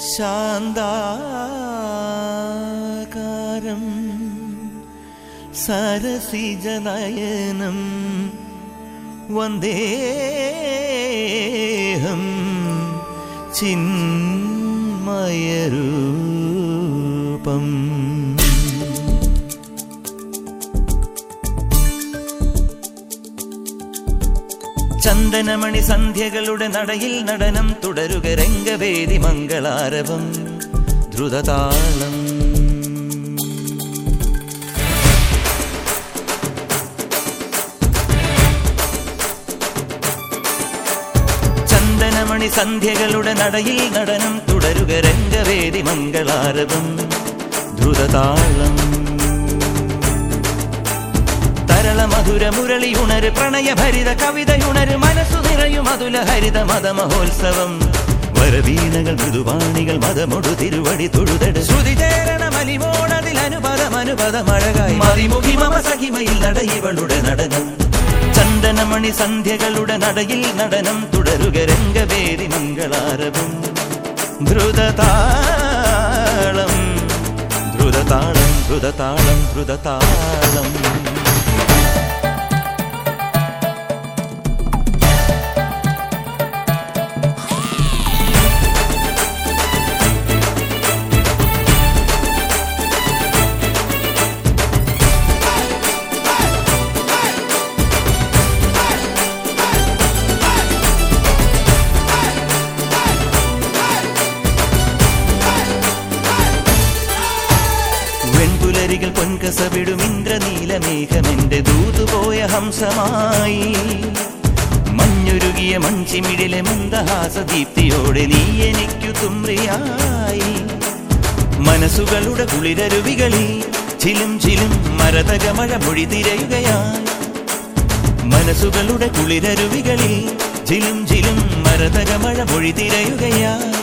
ശാന്താകാരം സരസിജനയനം വന്ദേഹം ചിന്മയരൂപം. ചന്ദനമണി സന്ധ്യകളുടെ നടയിൽ നടനം തുടരുക രംഗവേദി മംഗളാരവം. ദ്രുതതാളം ചന്ദനമണി സന്ധ്യകളുടെ നടയിൽ നടനം തുടരുക രംഗവേദി മംഗളാരവം. ദ്രുതതാളം തരള മധുര മുരളി ഉണര് പ്രണയഭരിത കവിതയുണര് മനസ്സു നിറയും മധുല ഹരിത മത മഹോത്സവം വരവീണകൾ മൃദുവാണികൾ മതമൊടു തിരുവടി തൊഴുതട്. ശ്രുതി ചേരണ മലിമോണതിൽ അനുപദം അനുപദം അഴകായി. മതിമുഖി മമ സഹിമയിൽ നടയിവളുടെ നടനം. ചന്ദനമണി സന്ധ്യകളുടെ നടയിൽ നടനം തുടരുക രംഗവേദി മംഗളാരവും. ധ്രുതതാളം ധ്രുതതാളം ധ്രുതതാളം ദ്രുതതാളം വെൺപുലരികൾ പൊൻകസവിടും ഇന്ദ്രനീലമേഘമെന്റെ ദൂതുപോയ ഹംസമായി. മഞ്ഞുരുകിയ മൺചിമിടിലെ മന്ദഹാസദീപ്തിയോടെ നീ എനിക്കു തുമ്രിയായി. മനസ്സുകളുടെ കുളിരരുവികളിൽ ചിലും ചിലും മരതകമഴ മൊഴി തിരയുകയായി. മനസ്സുകളുടെ കുളിരരുവികളിൽ ചിലും ചിലും മരതകമഴ മൊഴി തിരയുകയായി.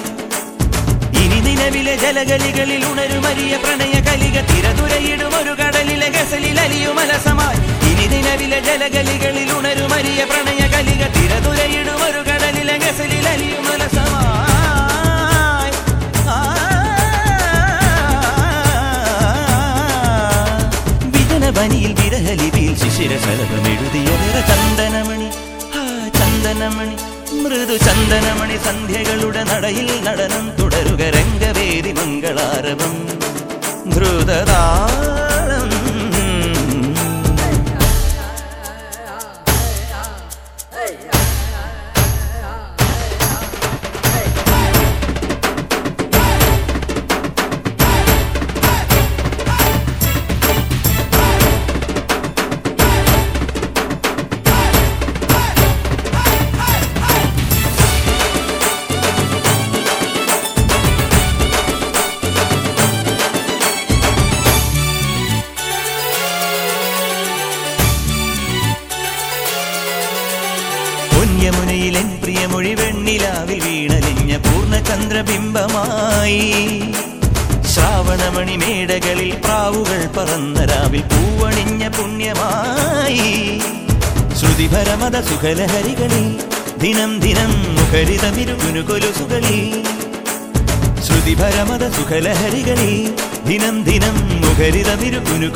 ഇനി നിലവിലെ ജലഗലികളിൽ ഉണരുമരിയ പ്രണയ കലിക തിരതുരയിടും ഒരു കടലിലെ ഗസലിൽ അലിയുമലസമായി ഇനി നിലവിലെ ജലഗലികളിൽ ഉണരുമരിയ പ്രണയ കലിക തിരതുരയിടും ഒരു കടലിലെ ഗസലിൽ അലിയുമലസമായി ആ. വിജനവനിയിൽ വിരഹലിപിയിൽ ശിശിര ശലഭമെഴുതിയ നിറ ചന്ദനമണി. ചന്ദനമണി. മൃദു ചന്ദനമണി സന്ധ്യകളുടെ നടയിൽ നടനം തുടരുക രംഗവേദി മംഗളാരവം പൊന്യമുനയിലെൻ പ്രിയമൊഴി വെണ്ണിലാവിൽ വീണലിഞ്ഞ പൂർണചന്ദ്രബിംബമായി. ശ്രാവണമണി മേടകളിൽ പ്രാവുകൾ പറന്ന രാവിൽ പൂവണിഞ്ഞ പുണ്യമായി. ശ്രുതിപരമത സുഖലഹരികളിൽ ദിനം ദിനം മുഖരിതമിരുകുനുകൊലുസുകളിൽ ശ്രുതിപരമത സുഖലഹരികളിൽ ദിനം ദിനം മുഖരിതമിരുകുനു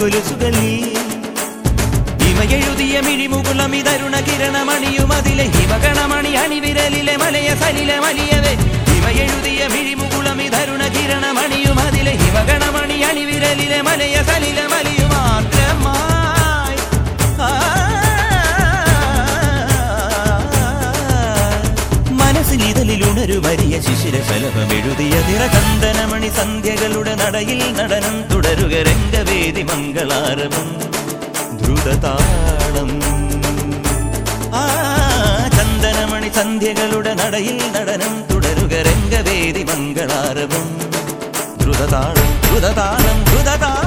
കൊലുസുകളിൽ ഹിമയെഴുതിയ മിഴിമുകുളം ഇതരുണ കിരണമണിയുമതിലെ ഹിമഗണമണി അണിവിരലിലെ മലയ സലിലെ മലിയവേ. ഹിമയെഴുതിയ മിഴിമുകുളം ഇതരുണ കിരണമണിയുമതിലെ ഹിമഗണമണി അണിവിരലിലെ മലയ സലിലെ മലിയു മാത്രമായി. മനസ്സിൽ ഇതലിൽ വലിയ ശിശിര ശലഭമെഴുതിയ നിറചന്ദനമണി സന്ധ്യകളുടെ നടയിൽ നടനം തുടരുക രംഗവേദി മംഗളാരവം ദ്രുതതാളം ആ ചന്ദനമണി സന്ധ്യകളുടെ നടയിൽ നടനം തുടരുക രംഗവേദി മംഗളാരവം. ദ്രുതതാളം ദ്രുതതാളം ദ്രുതതാളം